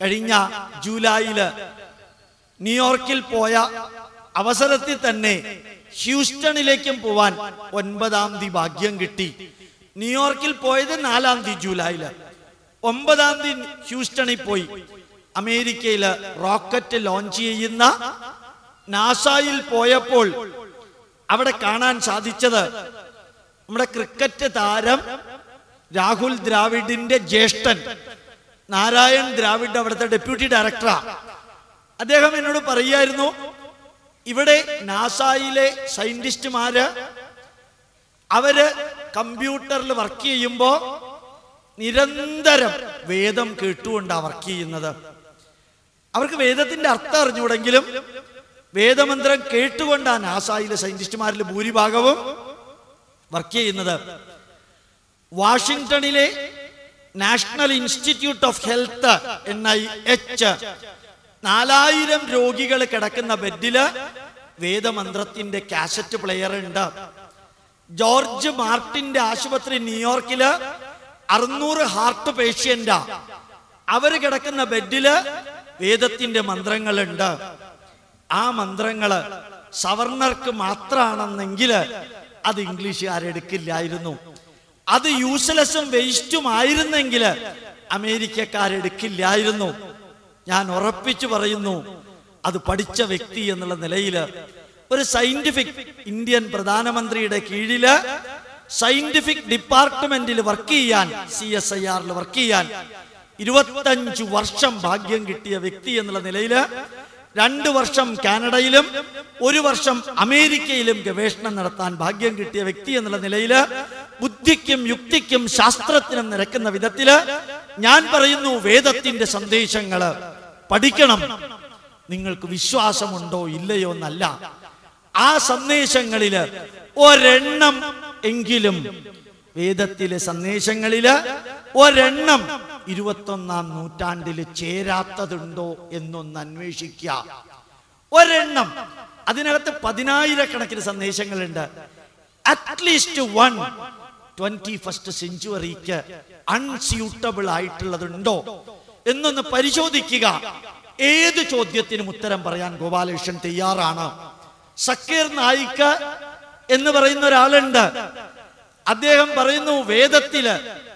കഴിഞ്ഞ ജൂലൈയിൽ ന്യൂയോർക്കിൽ പോയ അവസരത്തിൽ തന്നെ ഹ്യൂസ്റ്റണിലേക്കും പോവാൻ ഒൻപതാം തീയതി ഭാഗ്യം കിട്ടി. ന്യൂയോർക്കിൽ പോയത് നാലാം തീയതി ജൂലൈയിൽ. ഒമ്പതാം തീയതി ഹ്യൂസ്റ്റണിൽ പോയി. അമേരിക്കയിൽ റോക്കറ്റ് ലോഞ്ച് ചെയ്യുന്ന നാസായിൽ പോയപ്പോൾ അവിടെ കാണാൻ സാധിച്ചത് നമ്മുടെ ക്രിക്കറ്റ് താരം രാഹുൽ ദ്രാവിഡിന്റെ ജ്യേഷ്ഠൻ നാരായൺ ദ്രാവിഡ് അവിടുത്തെ ഡെപ്യൂട്ടി ഡയറക്ടറാണ് അദ്ദേഹം എന്നോട് പറയുമായിരുന്നു ഇവിടെ നാസായിലെ സയന്റിസ്റ്റുമാര് അവർ കമ്പ്യൂട്ടറിൽ വർക്ക് ചെയ്യുമ്പോ നിരന്തരം വേദം കേട്ടുകൊണ്ടാ വർക്ക് ചെയ്യുന്നത്. അവർക്ക് വേദത്തിന്റെ അർത്ഥം അറിഞ്ഞുകൂടെങ്കിലും വേദമന്ത്രം കേട്ടുകൊണ്ടാണ് നാസായിലെ സയന്റിസ്റ്റുമാരിൽ ഭൂരിഭാഗവും വർക്ക് ചെയ്യുന്നത്. വാഷിംഗ്ടണിലെ national institute of health N I H. നാലായിരം രോഗികൾ കിടക്കുന്ന ബെഡിൽ വേദമന്ത്രത്തിന്റെ കാസറ്റ് പ്ലെയർ ഉണ്ട്. ജോർജ് മാർട്ടിന്റെ ആശുപത്രി ന്യൂയോർക്കിൽ അറുന്നൂറ് ഹാർട്ട് പേഷ്യന്റാ. അവർ കിടക്കുന്ന ബെഡിൽ വേദത്തിന്റെ മന്ത്രങ്ങളുണ്ട്. ആ മന്ത്രങ്ങൾ സവർണർക്ക് മാത്രമാണെന്നെങ്കിൽ അത് ഇംഗ്ലീഷുകാരെടുക്കില്ലായിരുന്നു. അത് യൂസ്ലെസ്സും വേസ്റ്റും ആയിരുന്നെങ്കിൽ അമേരിക്കക്കാരെടുക്കില്ലായിരുന്നു ഞാൻ ഉറപ്പിച്ചു പറയുന്നു അത് പഠിച്ച വ്യക്തി എന്നുള്ള നിലയിൽ ഒരു സയന്റിഫിക് ഇന്ത്യൻ പ്രധാനമന്ത്രിയുടെ കീഴിൽ സയന്റിഫിക് ഡിപ്പാർട്ട്മെന്റിൽ വർക്ക് ചെയ്യാൻ സി എസ് ഐ ആറിൽ വർക്ക് ചെയ്യാൻ ഇരുപത്തഞ്ചു വർഷം ഭാഗ്യം കിട്ടിയ വ്യക്തി എന്നുള്ള നിലയിൽ രണ്ട് വർഷം കാനഡയിലും ഒരു വർഷം അമേരിക്കയിലും ഗവേഷണം നടത്താൻ ഭാഗ്യം കിട്ടിയ വ്യക്തി എന്നുള്ള നിലയിൽ ബുദ്ധിക്കും യുക്തിക്കും ശാസ്ത്രത്തിനും നിരക്കുന്ന വിധത്തിൽ ഞാൻ പറയുന്നു വേദത്തിന്റെ സന്ദേശങ്ങൾ പഠിക്കണം. നിങ്ങൾക്ക് വിശ്വാസമുണ്ടോ ഇല്ലയോ എന്നല്ല. ആ സന്ദേശങ്ങളിൽ ഒരെണ്ണം എങ്കിലും വേദത്തിലെ സന്ദേശങ്ങളിൽ ഒരെണ്ണം ഇരുപത്തൊന്നാം നൂറ്റാണ്ടിൽ ചേരാത്തതുണ്ടോ എന്നൊന്ന് അന്വേഷിക്കുക. ഒരെണ്ണം അതിനകത്ത് പതിനായിരക്കണക്കിന് സന്ദേശങ്ങളുണ്ട്. At least one twenty first സെഞ്ചുറിക്ക് unsuitable ആയിട്ടുള്ളതുണ്ടോ എന്നൊന്ന് പരിശോധിക്കുക. ഏത് ചോദ്യത്തിനും ഉത്തരം പറയാൻ ഗോപാലകൃഷ്ണൻ തയ്യാറാണ്. സക്കീർ നായിക്ക് എന്ന് പറയുന്ന ഒരാളുണ്ട്. അദ്ദേഹം പറയുന്നു വേദത്തിൽ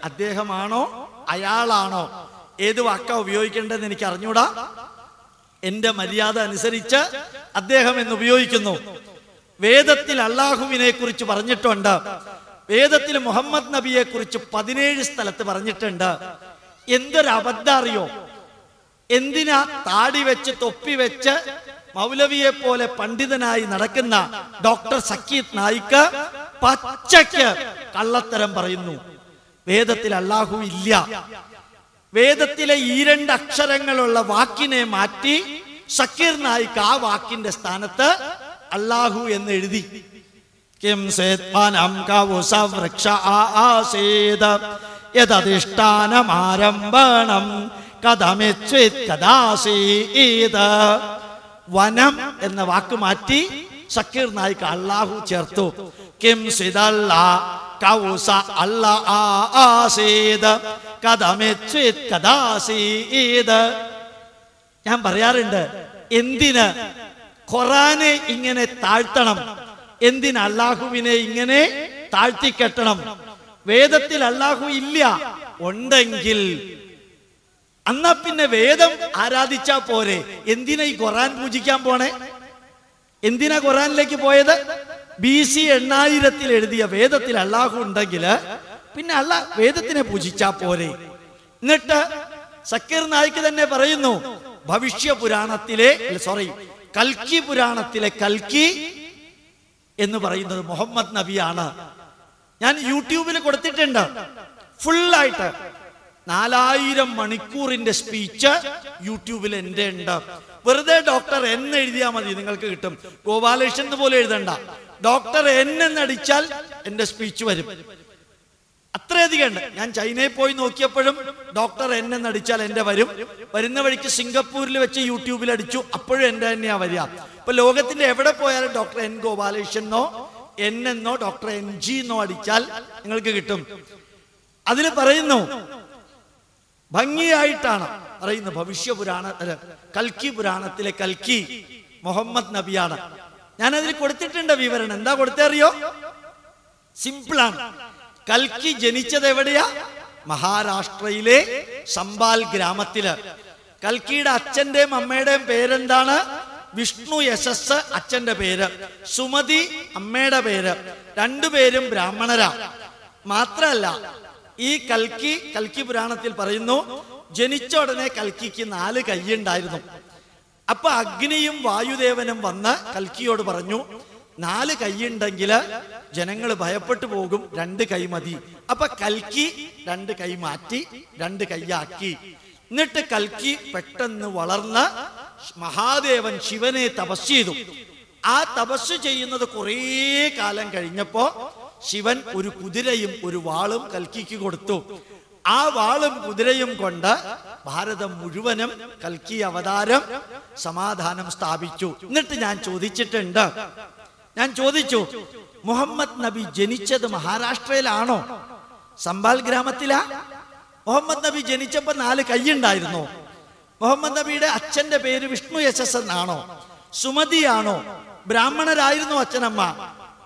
അദ്ദേഹമാണോ അയാളാണോ? ഏത് വാക്കാ ഉപയോഗിക്കേണ്ടതെന്ന് എനിക്ക് അറിഞ്ഞൂടാ എന്റെ മര്യാദ അനുസരിച്ച് അദ്ദേഹം എന്ന് ഉപയോഗിക്കുന്നു. വേദത്തിൽ അള്ളാഹുവിനെ കുറിച്ച് പറഞ്ഞിട്ടുണ്ട്. വേദത്തിൽ മുഹമ്മദ് നബിയെ കുറിച്ച് പതിനേഴ് സ്ഥലത്ത് പറഞ്ഞിട്ടുണ്ട്. എന്തൊരു അബദ്ധ അറിയോ എന്തിനാ താടി വെച്ച് തൊപ്പി വെച്ച് മൗലവിയെ പോലെ പണ്ഡിതനായി നടക്കുന്ന ഡോക്ടർ സക്കീത് നായിക്ക് പച്ചയ്ക്ക് കള്ളത്തരം പറയുന്നു? വേദത്തിൽ അള്ളാഹു ഇല്ല. വേദത്തിലെ ഈ രണ്ട് അക്ഷരങ്ങളുള്ള വാക്കിനെ മാറ്റി സക്കീർ നായിക്ക് ആ വാക്കിന്റെ സ്ഥാനത്ത് അള്ളാഹു എന്ന് എഴുതി. യതധിഷ്ഠാനമാരംഭണം വനം എന്ന വാക്ക് മാറ്റി സക്കീർ നായിക്ക് അള്ളാഹു ചേർത്തു. കിം സിതല്ല കൗസ അല്ല ആസീത് കഥമിച്ഛിത് കഥാസീത് ഞാൻ പറയാറുണ്ട് എന്തിന് ഖുറാനെ ഇങ്ങനെ താഴ്ത്തണം? എന്തിന് അള്ളാഹുവിനെ ഇങ്ങനെ താഴ്ത്തിക്കെട്ടണം? വേദത്തിൽ അള്ളാഹു ഇല്ല. ഉണ്ടെങ്കിൽ അന്നാ പിന്നെ വേദം ആരാധിച്ചാ പോരെ? എന്തിനാ ഈ ഖുറാൻ പൂജിക്കാൻ പോണേ? എന്തിനാ ഖുറാനിലേക്ക് പോയത്? ബി സി എണ്ണായിരത്തിൽ എഴുതിയ വേദത്തിൽ അള്ളാഹു ഉണ്ടെങ്കിൽ പിന്നെ അല്ല വേദത്തിനെ പൂജിച്ചാ പോരെ. എന്നിട്ട് സക്കീർ നായിക്ക് തന്നെ പറയുന്നു ഭവിഷ്യ പുരാണത്തിലെ സോറി കൽക്കി പുരാണത്തിലെ കൽക്കി എന്ന് പറയുന്നത് മുഹമ്മദ് നബിയാണ്. ഞാൻ യൂട്യൂബിൽ കൊടുത്തിട്ടുണ്ട്. ഫുള്ളായിട്ട് നാലായിരം മണിക്കൂറിന്റെ സ്പീച്ച് യൂട്യൂബിൽ എന്റെ ഉണ്ട്. വെറുതെ ഡോക്ടർ എന്ന് എഴുതിയാൽ മതി നിങ്ങൾക്ക് കിട്ടും. ഗോപാലകൃഷ്ണൻ പോലും എഴുതണ്ട. ഡോക്ടർ എൻ നടിച്ചാൽ എന്റെ സ്പീച്ച് വരും. അത്രയധികം ഉണ്ട്. ഞാൻ ചൈനയിൽ പോയി നോക്കിയപ്പോഴും ഡോക്ടർ എന്നെ നടിച്ചാൽ എന്റെ വരും. വരുന്ന വഴിക്ക് സിംഗപ്പൂരിൽ വെച്ച് യൂട്യൂബിൽ അടിച്ചു. അപ്പോഴും എന്റെ തന്നെയാ വരിക. ഇപ്പൊ ലോകത്തിന്റെ എവിടെ പോയാലും ഡോക്ടർ എൻ ഗോപാലകൃഷ്ണനോ എന്നോ ഡോക്ടർ എൻ ജി എന്നോ അടിച്ചാൽ നിങ്ങൾക്ക് കിട്ടും. അതിൽ പറയുന്നു ഭംഗിയായിട്ടാണ് പറയുന്നു ഭവിഷ്യ പുരാണ കൽക്കി പുരാണത്തിലെ കൽക്കി മുഹമ്മദ് നബിയാണ്. ഞാൻ അതിൽ കൊടുത്തിട്ടുണ്ട് വിവരണം. എന്താ കൊടുത്തറിയോ? സിമ്പിളാണ് കൽക്കി ജനിച്ചത് എവിടെയാ? മഹാരാഷ്ട്രയിലെ സമ്പാൽ ഗ്രാമത്തിൽ. കൽക്കിയുടെ അച്ഛന്റെയും അമ്മയുടെയും പേരെന്താണ്? വിഷ്ണു യശസ് അച്ഛന്റെ പേര്. സുമതി അമ്മയുടെ പേര്. രണ്ടുപേരും ബ്രാഹ്മണരാ. മാത്രല്ല ഈ കൽക്കി കൽക്കി പുരാണത്തിൽ പറയുന്നു ജനിച്ച ഉടനെ കൽക്കിക്ക് നാല് കൈയുണ്ടായിരുന്നു. അപ്പൊ അഗ്നിയും വായുദേവനും വന്ന് കൽക്കിയോട് പറഞ്ഞു നാല് കൈയുണ്ടെങ്കിൽ ജനങ്ങൾ ഭയപ്പെട്ടു പോകും രണ്ട് കൈ മതി. അപ്പൊ കൽക്കി രണ്ട് കൈ മാറ്റി രണ്ട് കൈയാക്കി. എന്നിട്ട് കൽക്കി പെട്ടെന്ന് വളർന്ന് മഹാദേവൻ ശിവനെ തപസ് ചെയ്തു. ആ തപസ് ചെയ്യുന്നത് കുറേ കാലം കഴിഞ്ഞപ്പോ ശിവൻ ഒരു കുതിരയും ഒരു വാളും കൽക്കിക്ക് കൊടുത്തു. ആ വാളും കുതിരയും കൊണ്ട് ഭാരതം മുഴുവനും കൽക്കി അവതാരം സമാധാനം സ്ഥാപിച്ചു. എന്നിട്ട് ഞാൻ ചോദിച്ചിട്ടുണ്ട്. ഞാൻ ചോദിച്ചു മുഹമ്മദ് നബി ജനിച്ചത് മഹാരാഷ്ട്രയിലാണോ? സമ്പാൽ ഗ്രാമത്തിലാ? മുഹമ്മദ് നബി ജനിച്ചപ്പോ നാല് കൈയുണ്ടായിരുന്നു. മുഹമ്മദ് നബിയുടെ അച്ഛന്റെ പേര് വിഷ്ണു യശസ് എന്നാണോ സുമതിയാണോ ബ്രാഹ്മണരായിരുന്നു അച്ഛനമ്മ.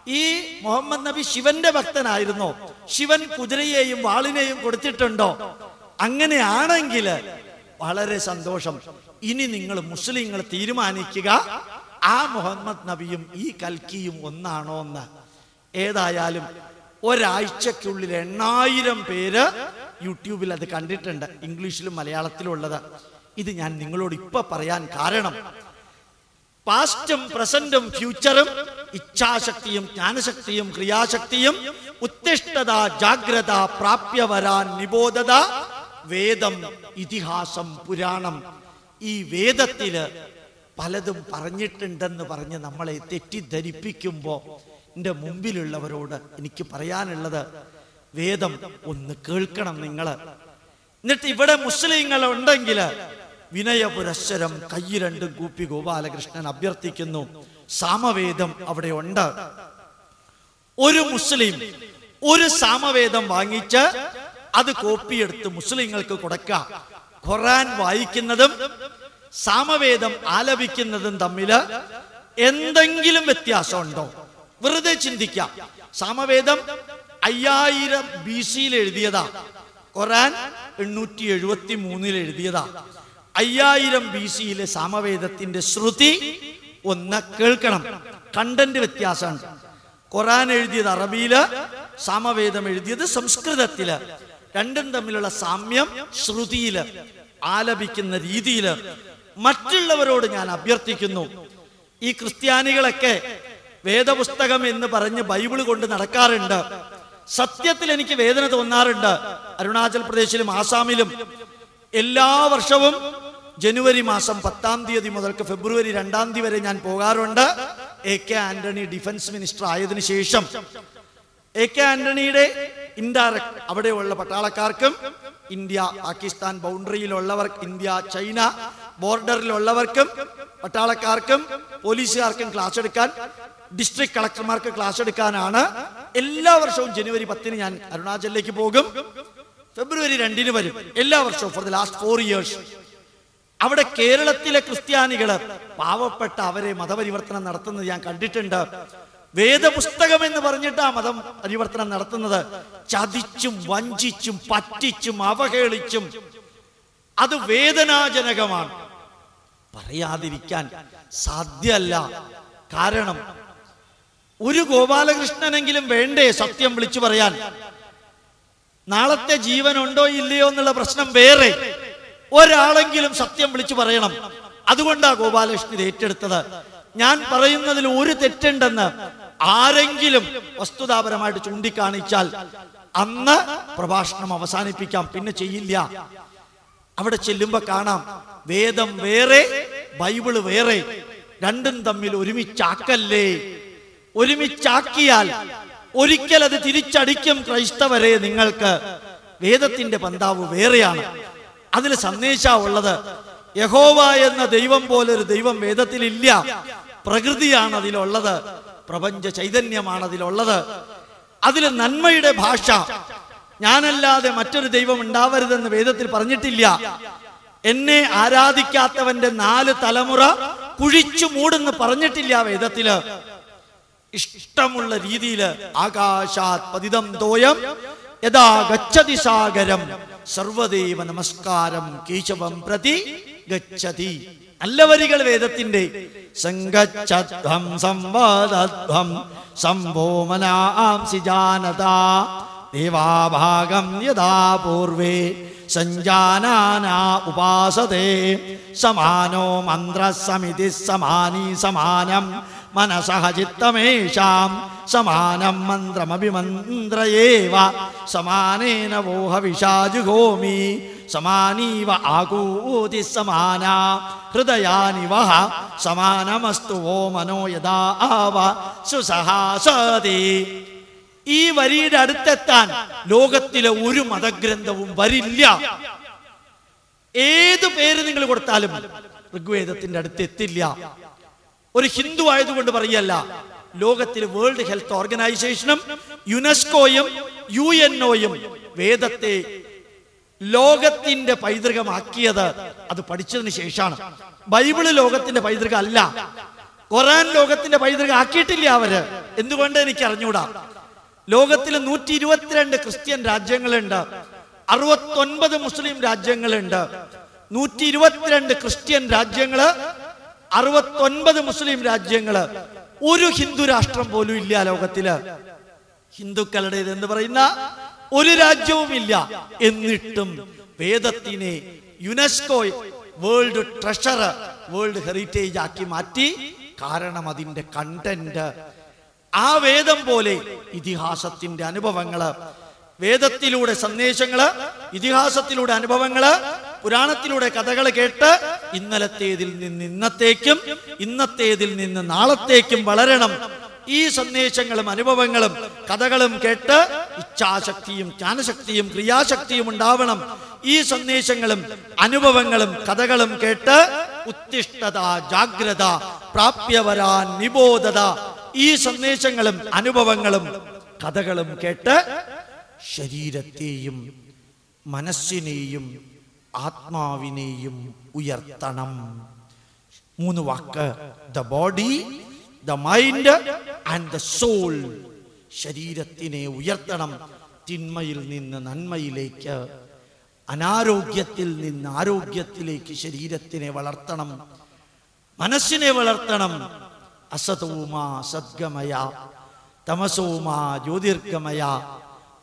ഈ മുഹമ്മദ് നബി ശിവന്റെ ഭക്തനായിരുന്നോ. ശിവൻ കുതിരയെയും വാളിനെയും കൊടുത്തിട്ടുണ്ടോ? അങ്ങനെയാണെങ്കിൽ വളരെ സന്തോഷം. ഇനി നിങ്ങൾ മുസ്ലിങ്ങൾ തീരുമാനിക്കുക. ആ മുഹമ്മദ് നബിയും ഈ കൽക്കിയും ഒന്നാണോ എന്ന്. ഏതായാലും ഒരാഴ്ചക്കുള്ളിൽ എണ്ണായിരം പേര് യൂട്യൂബിൽ അത് കണ്ടിട്ടുണ്ട്. ഇംഗ്ലീഷിലും മലയാളത്തിലും ഉള്ളത്. ഇത് ഞാൻ നിങ്ങളോട് ഇപ്പൊ പറയാൻ കാരണം. പാസ്റ്റും പ്രസന്റും ഫ്യൂച്ചറും ഇച്ഛാശക്തിയും ജ്ഞാനശക്തിയും ക്രിയാശക്തിയും ഉത്തിഷ്ഠത ജാഗ്രത പ്രാപ്യ വരാൻ നിബോധത വേദം ഇതിഹാസം പുരാണം. ഈ വേദത്തിൽ പലതും പറഞ്ഞിട്ടുണ്ടെന്ന് പറഞ്ഞ് നമ്മളെ തെറ്റിദ്ധരിപ്പിക്കുമ്പോ എന്റെ മുമ്പിലുള്ളവരോട് എനിക്ക് പറയാനുള്ളത് വേദം ഒന്ന് കേൾക്കണം നിങ്ങൾ. എന്നിട്ട് ഇവിടെ മുസ്ലിങ്ങൾ ഉണ്ടെങ്കിൽ വിനയപുരസ്സരം കൈ രണ്ടും കൂപ്പി ഗോപാലകൃഷ്ണൻ അഭ്യർത്ഥിക്കുന്നു. സാമവേദം അവിടെ ഉണ്ട്. ഒരു മുസ്ലിം ഒരു സാമവേദം വാങ്ങിച്ച് അത് കോപ്പി എടുത്ത് മുസ്ലിങ്ങൾക്ക് കൊടുക്കുക. ഖുറാൻ വായിക്കുന്നതും സാമവേദം ആലപിക്കുന്നതും തമ്മിൽ എന്തെങ്കിലും വ്യത്യാസമുണ്ടോ? വെറുതെ ചിന്തിക്കാം സാമവേദം അയ്യായിരം ബി സിയിൽ എഴുതിയതാ. ഖുറാൻ എണ്ണൂറ്റി എഴുപത്തി മൂന്നിൽ എഴുതിയതാ. അയ്യായിരം ബി സിയിലെ സാമവേദത്തിന്റെ ശ്രുതി ഒന്ന് കേൾക്കണം. കണ്ടന്റ് വ്യത്യാസമാണ്. ഖുറാൻ എഴുതിയത് അറബിയിൽ സാമവേദം എഴുതിയത് സംസ്കൃതത്തിൽ. രണ്ടും തമ്മിലുള്ള സാമ്യം ശ്രുതിയിൽ ആലപിക്കുന്ന രീതിയിൽ. മറ്റുള്ളവരോട് ഞാൻ അഭ്യർത്ഥിക്കുന്നു ഈ ക്രിസ്ത്യാനികളൊക്കെ വേദപുസ്തകം എന്ന് പറഞ്ഞ് ബൈബിൾ കൊണ്ട് നടക്കാറുണ്ട്. സത്യത്തിൽ എനിക്ക് വേദന തോന്നാറുണ്ട്. അരുണാചൽ പ്രദേശിലും ആസാമിലും. എല്ലാ വർഷവും ജനുവരി മാസം പത്താം തീയതി മുതൽക്ക് ഫെബ്രുവരി രണ്ടാം തീയതി വരെ ഞാൻ പോകാറുണ്ട്. A K Antony defence minister ആയതിനു ശേഷം. എ കെ ആന്റണിയുടെ ഇൻഡയറക്ട് അവിടെയുള്ള പട്ടാളക്കാർക്കും ഇന്ത്യ പാകിസ്ഥാൻ ബൗണ്ടറിയിലുള്ളവർ ഇന്ത്യ ചൈന ബോർഡറിലുള്ളവർക്കും പട്ടാളക്കാർക്കും പോലീസുകാർക്കും ക്ലാസ് എടുക്കാൻ ഡിസ്ട്രിക്ട് കളക്ടർമാർക്ക് ക്ലാസ് എടുക്കാനാണ്. എല്ലാ വർഷവും ജനുവരി പത്തിന് ഞാൻ അരുണാചലിലേക്ക് പോകും. ഫെബ്രുവരി രണ്ടിന് വരും. എല്ലാ വർഷവും for the last four years അവിടെ കേരളത്തിലെ ക്രിസ്ത്യാനികൾ പാവപ്പെട്ട അവരെ മതപരിവർത്തനം നടത്തുന്നത് ഞാൻ കണ്ടിട്ടുണ്ട്. വേദപുസ്തകം എന്ന് പറഞ്ഞിട്ടാ മതം പരിവർത്തനം നടത്തുന്നത്. ചതിച്ചും വഞ്ചിച്ചും പറ്റിച്ചും അവഹേളിച്ചും. അത് വേദനാജനകമാണ്. പറയാതിരിക്കാൻ സാധ്യല്ല കാരണം ഒരു ഗോപാലകൃഷ്ണനെങ്കിലും വേണ്ടേ? സത്യം വിളിച്ചു പറയാൻ. നാളത്തെ ജീവൻ ഉണ്ടോ ഇല്ലയോ എന്നുള്ള പ്രശ്നം വേറെ. ഒരാളെങ്കിലും സത്യം വിളിച്ചു പറയണം. അതുകൊണ്ടാ ഗോപാലകൃഷ്ണൻ ഏറ്റെടുത്തത്. ഞാൻ പറയുന്നതിൽ ഒരു തെറ്റുണ്ടെന്ന് ആരെങ്കിലും വസ്തുതാപരമായിട്ട് ചൂണ്ടിക്കാണിച്ചാൽ അന്ന് പ്രഭാഷണം അവസാനിപ്പിക്കാം. പിന്നെ ചെയ്യില്ല. അവിടെ ചെല്ലുമ്പോ കാണാം. വേദം വേറെ ബൈബിൾ വേറെ. രണ്ടും തമ്മിൽ ഒരുമിച്ചാക്കല്ലേ? ഒരുമിച്ചാക്കിയാൽ ഒരിക്കൽ അത് തിരിച്ചടിക്കും ക്രൈസ്തവരെ നിങ്ങൾക്ക്. വേദത്തിന്റെ പന്താവ് വേറെയാണ്. അതിൽ സന്ദേശ ഉള്ളത്. യഹോവ എന്ന ദൈവം പോലെ ഒരു ദൈവം വേദത്തിലില്ല. പ്രകൃതിയാണ് അതിലുള്ളത്. പ്രപഞ്ച ചൈതന്യമാണ് അതിലുള്ളത്. അതിൽ നന്മയുടെ ഭാഷ. ഞാനല്ലാതെ മറ്റൊരു ദൈവം ഉണ്ടാവരുതെന്ന് വേദത്തിൽ പറഞ്ഞിട്ടില്ല. എന്നെ ആരാധിക്കാത്തവന്റെ നാല് തലമുറ കുഴിച്ചു മൂടെന്ന് പറഞ്ഞിട്ടില്ല വേദത്തിൽ. ഇഷ്ടമുള്ള രീതിയിൽ ആകാശാത് പതിതം തോയം യഥാ ഗച്ഛതി സാഗരം. സർവദേവ നമസ്കാരം കേശവം പ്രതി ഗച്ഛതി. നല്ല വരികൾ വേദത്തിന്റെ സംഗച്ഛധ്വം സംവാദധ്വം സംഭോമനാംസി ജാനത ദേവാഭാഗം യഥാ പൂർവേ സഞ്ജാനാന സമാനോ മന്ത്രസമിതി സമാനി സമാനം. മനസഹ ചിത്തമേഷാം സമാനം മന്ത്രമഭിമന്ത്രയേവ. സമാനേന വോഹ വിഷാജുഹോമി സമാനീവ ആകൂതി സമാന. ഹൃദയാനി വഹ സമാനമസ്തു വോ മനോ യഥാ ആവ. സുസഹാസതി. ഈ വരിയുടെ അടുത്തെത്താൻ ലോകത്തിലെ ഒരു മതഗ്രന്ഥവും വരില്ല. ഏത് പേര് നിങ്ങൾ കൊടുത്താലും ഋഗ്വേദത്തിന്റെ അടുത്ത് എത്തില്ല ഒരു ഹിന്ദു ആയതുകൊണ്ട് പറയല്ല. ലോകത്തിൽ വേൾഡ് ഹെൽത്ത് ഓർഗനൈസേഷനും യുനെസ്കോയും യു എൻ ഒയും വേദത്തെ ലോകത്തിന്റെ പൈതൃകമാക്കിയത് അത് പഠിച്ചതിന് ശേഷമാണ്. ബൈബിൾ ലോകത്തിന്റെ പൈതൃക അല്ല ഖുറാൻ ലോകത്തിന്റെ പൈതൃകം ആക്കിയിട്ടില്ല അവർ. എന്തുകൊണ്ട് എനിക്ക് അറിഞ്ഞൂടാ ലോകത്തിൽ നൂറ്റി ഇരുപത്തിരണ്ട് ക്രിസ്ത്യൻ രാജ്യങ്ങളുണ്ട്. അറുപത്തൊൻപത് മുസ്ലിം രാജ്യങ്ങളുണ്ട്. നൂറ്റി ഇരുപത്തിരണ്ട് ക്രിസ്ത്യൻ രാജ്യങ്ങൾ അറുപത്തൊൻപത് മുസ്ലിം രാജ്യങ്ങൾ ഒരു ഹിന്ദു രാഷ്ട്രം പോലും ഇല്ല ലോകത്തിൽ. ഹിന്ദുക്കളുടെ എന്ന് പറയുന്ന ഒരു രാജ്യവും ഇല്ല. എന്നിട്ടും വേദത്തിനെ UNESCO world treasure world heritage ആക്കി മാറ്റി. കാരണം അതിന്റെ കണ്ടന്റ് ആ വേദം പോലെ ഇതിഹാസത്തിന്റെ അനുഭവങ്ങൾ വേദത്തിലൂടെ സന്ദേശങ്ങൾ ഇതിഹാസത്തിലൂടെ അനുഭവങ്ങൾ പുരാണത്തിലൂടെ കഥകൾ കേട്ട് ഇന്നലത്തേതിൽ നിന്ന് ഇന്നത്തേക്കും ഇന്നത്തേതിൽ നിന്ന് നാളത്തേക്കും വളരണം. ഈ സന്ദേശങ്ങളും അനുഭവങ്ങളും കഥകളും കേട്ട് ഇച്ഛാശക്തിയും ജ്ഞാനശക്തിയും ക്രിയാശക്തിയും ഉണ്ടാവണം. ഈ സന്ദേശങ്ങളും അനുഭവങ്ങളും കഥകളും കേട്ട് ഉത്തിഷ്ഠത ജാഗ്രത പ്രാപ്യവരാ നിബോധത ഈ സന്ദേശങ്ങളും അനുഭവങ്ങളും കഥകളും കേട്ട് ശരീരത്തെയും മനസ്സിനെയും ആത്മാവിനെയും ഉയർത്തണം. മൂന്ന് വാക്ക്. The body the mind and the soul ശരീരത്തിനെ ഉയർത്തണം. തിന്മയിൽ നിന്ന് നന്മയിലേക്ക്. അനാരോഗ്യത്തിൽ നിന്ന് ആരോഗ്യത്തിലേക്ക് ശരീരത്തിനെ വളർത്തണം. മനസ്സിനെ വളർത്തണം. അസതോമാ സദ്ഗമയ. തമസോമാ ജ്യോതിർഗമയ.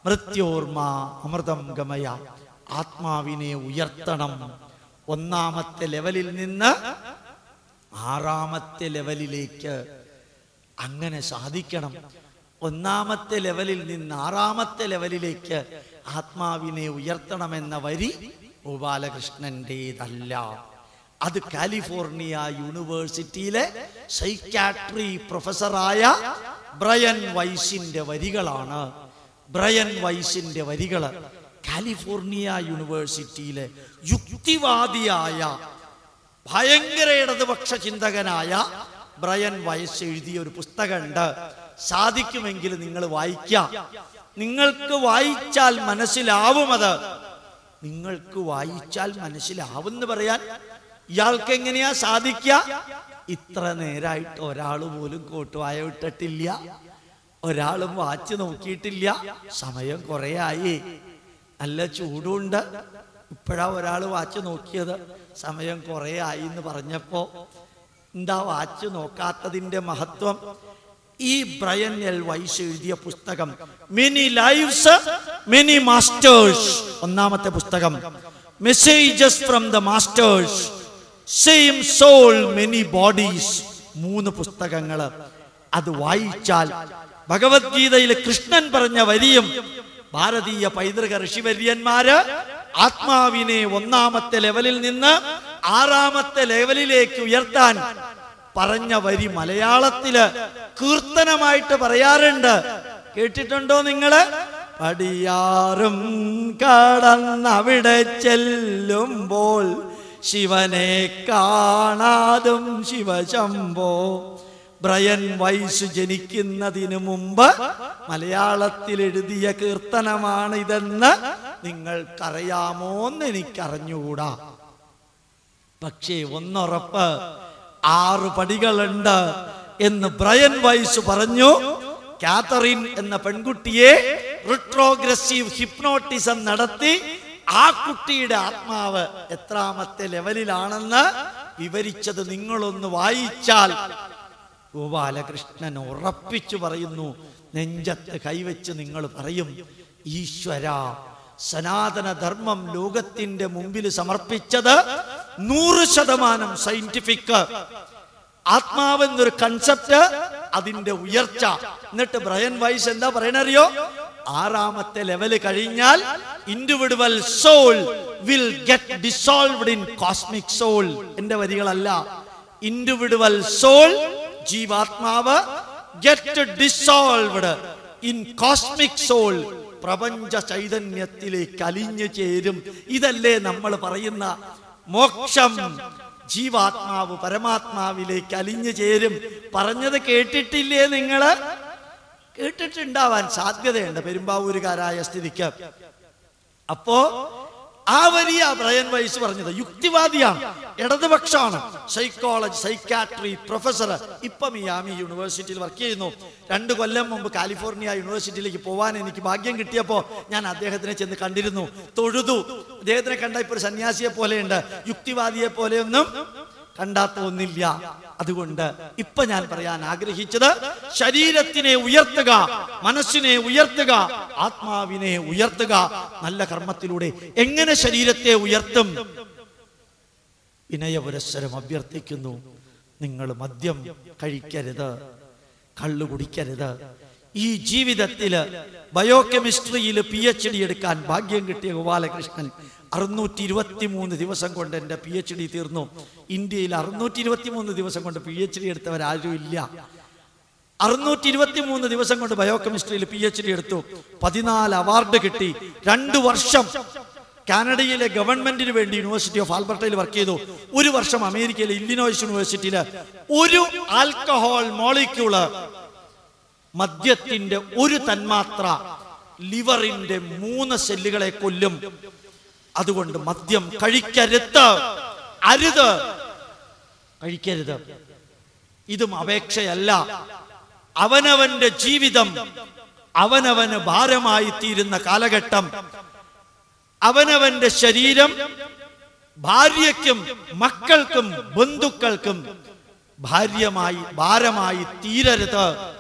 മൃത്യോർമാ അമൃതം ഗമയ ആത്മാവിനെ ഉയർത്തണം. ഒന്നാമത്തെ ലെവലിൽ നിന്ന് ആറാമത്തെ ലെവലിലേക്ക് അങ്ങനെ സാധിക്കണം. ഒന്നാമത്തെ ലെവലിൽ നിന്ന് ആറാമത്തെ ലെവലിലേക്ക് ആത്മാവിനെ ഉയർത്തണമെന്ന വരി ഗോപാലകൃഷ്ണന്റേതല്ല അത് കാലിഫോർണിയ യൂണിവേഴ്സിറ്റിയിലെ സൈക്യാട്രി പ്രൊഫസറായ ബ്രയൻ വൈസിന്റെ വരികളാണ്. ബ്രയൻ വൈസിന്റെ വരികൾ കാലിഫോർണിയ യൂണിവേഴ്സിറ്റിയിലെ യുക്തിവാദിയായ ഭയങ്കര ഇടതുപക്ഷ ചിന്തകനായ ബ്രയൻ വയസ് എഴുതിയ ഒരു പുസ്തകമുണ്ട്. സാധിക്കുമെങ്കിൽ നിങ്ങൾ വായിക്കാം നിങ്ങൾക്ക് വായിച്ചാൽ മനസ്സിലാവും അത്. നിങ്ങൾക്ക് വായിച്ചാൽ മനസ്സിലാവും എന്ന് പറയാൻ ഇയാൾക്ക് എങ്ങനെയാ സാധിക്ക ഇത്ര നേരായിട്ട് ഒരാൾ പോലും കോട്ടുവായ വിട്ടിട്ടില്ല. ഒരാളും വാച്ച് നോക്കിയിട്ടില്ല. സമയം കുറെ ആയി. നല്ല ചൂടുണ്ട്. ഇപ്പോഴാ ഒരാൾ വാച്ച് നോക്കിയത്. സമയം കുറെ ആയി എന്ന് പറഞ്ഞപ്പോ എന്താ വാച്ച് നോക്കാത്തതിന്റെ മഹത്വം? ഈ ബ്രയൻ എൽ വൈസ് എഴുതിയ പുസ്തകം മെനി ലൈവ്സ് മെനി മാസ്റ്റേഴ്സ്. ഒന്നാമത്തെ പുസ്തകം messages from the masters. Same soul many bodies. മൂന്ന് പുസ്തകങ്ങൾ അത് വായിച്ചാൽ ഭഗവത്ഗീതയിൽ കൃഷ്ണൻ പറഞ്ഞ വരിയും ഭാരതീയ പൈതൃക ഋഷിവര്യന്മാര് ആത്മാവിനെ ഒന്നാമത്തെ ലെവലിൽ നിന്ന് ആറാമത്തെ ലെവലിലേക്ക് ഉയർത്താൻ പറഞ്ഞ വരി മലയാളത്തിൽ കീർത്തനമായിട്ട് പറയാറുണ്ട്. കേട്ടിട്ടുണ്ടോ നിങ്ങൾ? പടിയാറും കടന്നവിടെ ചെല്ലുമ്പോൾ ശിവനെ കാണാതും ശിവശംഭോ ബ്രയൻ വൈസ് ജനിക്കുന്നതിന് മുമ്പ് മലയാളത്തിൽ എഴുതിയ കീർത്തനമാണ് ഇതെന്ന് നിങ്ങൾക്കറിയാമോന്ന് എനിക്കറിഞ്ഞുകൂടാ. പക്ഷേ ഒന്നുറപ്പ് ആറ് പടികളുണ്ട് എന്ന് ബ്രയൻ വൈസ് പറഞ്ഞു. കാത്തറിൻ എന്ന പെൺകുട്ടിയെ റിട്രോഗ്രസീവ് ഹിപ്നോട്ടിസം നടത്തി ആ കുട്ടിയുടെ ആത്മാവ് എത്രാമത്തെ ലെവലിലാണെന്ന് വിവരിച്ചത് നിങ്ങളൊന്ന് വായിച്ചാൽ ഗോപാലകൃഷ്ണൻ ഉറപ്പിച്ചു പറയുന്നു നെഞ്ചത്ത് കൈവച്ച് നിങ്ങൾ പറയും ഈശ്വര സനാതനധർമ്മം ലോകത്തിന്റെ മുമ്പിൽ സമർപ്പിച്ചത് നൂറ് ശതമാനം സയന്റിഫിക് ആത്മാവെന്നൊരു കൺസെപ്റ്റ് അതിന്റെ ഉയർച്ച. എന്നിട്ട് ബ്രയൻ വൈസ് എന്താ പറയണറിയോ? ആറാമത്തെ ലെവൽ കഴിഞ്ഞാൽ individual soul will get dissolved in cosmic soul എന്റെ വരികളല്ല. ഇൻഡിവിഡുവൽ സോൾ ജീവാത്മാവ് get dissolved in cosmic soul പ്രപഞ്ച ചൈതന്യത്തിലേക്ക് അലിഞ്ഞു ചേരും. ഇതല്ലേ നമ്മൾ പറയുന്ന മോക്ഷം. ജീവാത്മാവ് പരമാത്മാവിലേക്ക് അലിഞ്ഞു ചേരും. പറഞ്ഞത് കേട്ടിട്ടില്ലേ നിങ്ങൾ കേട്ടിട്ടുണ്ടാവാൻ സാധ്യതയുണ്ട് പെരുമ്പാവൂരുകാരായ സ്ഥിതിക്ക്. അപ്പോ ആ വലിയ ബ്രയൻ വൈസ് പറഞ്ഞത് യുക്തിവാദിയാണ് ഇടതുപക്ഷമാണ്. സൈക്കോളജി സൈക്കാട്രി പ്രൊഫസർ ഇപ്പൊ മിയാമി യൂണിവേഴ്സിറ്റിയിൽ വർക്ക് ചെയ്യുന്നു. രണ്ട് കൊല്ലം മുമ്പ് കാലിഫോർണിയ യൂണിവേഴ്സിറ്റിയിലേക്ക് പോകാൻ എനിക്ക് ഭാഗ്യം കിട്ടിയപ്പോൾ ഞാൻ അദ്ദേഹത്തിനെ ചെന്ന് കണ്ടിരുന്നു തൊഴുതു. അദ്ദേഹത്തിനെ കണ്ട ഇപ്പൊ ഒരു സന്യാസിയെ പോലെയുണ്ട്. യുക്തിവാദിയെ പോലെയൊന്നും കണ്ടാത്ത ഒന്നില്ല അതുകൊണ്ട് ഇപ്പൊ ഞാൻ പറയാൻ ആഗ്രഹിച്ചത് ശരീരത്തിനെ ഉയർത്തുക മനസ്സിനെ ഉയർത്തുക ആത്മാവിനെ ഉയർത്തുക. നല്ല കർമ്മത്തിലൂടെ എങ്ങനെ ശരീരത്തെ ഉയർത്തും? വിനയപുരസ്സരം അഭ്യർത്ഥിക്കുന്നു. നിങ്ങൾ മദ്യം കഴിക്കരുത് കള്ളു കുടിക്കരുത്. ഈ ജീവിതത്തിൽ ബയോകെമിസ്ട്രിയിൽ പി എച്ച് ഡി എടുക്കാൻ ഭാഗ്യം കിട്ടിയ ഗോപാലകൃഷ്ണൻ അറുന്നൂറ്റി ഇരുപത്തി മൂന്ന് ദിവസം കൊണ്ട് എന്റെ പി എച്ച് ഡി തീർന്നു. ഇന്ത്യയിൽ അറുന്നൂറ്റി ഇരുപത്തി മൂന്ന് ദിവസം കൊണ്ട് പി എച്ച് ഡി എടുത്തവരാരും ഇല്ല. അറുന്നൂറ്റി ഇരുപത്തി മൂന്ന് ദിവസം കൊണ്ട് ബയോ കെമിസ്ട്രിയിൽ പി എച്ച് ഡി എടുത്തു. പതിനാല് അവാർഡ് കിട്ടി. രണ്ടു വർഷം കാനഡയിലെ ഗവൺമെന്റിന് വേണ്ടി യൂണിവേഴ്സിറ്റി ഓഫ് ആൽബർട്ടയിൽ വർക്ക് ചെയ്തു. ഒരു വർഷം അമേരിക്കയിലെ ഇല്ലിനോയ്സ് യൂണിവേഴ്സിറ്റിയിൽ ഒരു ആൽക്കഹോൾ മോളിക്യൂൾ മദ്യത്തിന്റെ ഒരു തന്മാത്ര ലിവറിന്റെ മൂന്ന് സെല്ലുകളെ കൊല്ലും. അതുകൊണ്ട് മദ്യം കഴിക്കരുത്. അരുത്. കഴിക്കരുത്. ഇതും അപേക്ഷയല്ല. അവനവന്റെ ജീവിതം അവനവന് ഭാരമായി തീരുന്ന കാലഘട്ടം. അവനവന്റെ ശരീരം ഭാര്യയ്ക്കും മക്കൾക്കും ബന്ധുക്കൾക്കും ഭാര്യമായി ഭാരമായി തീരരുത്.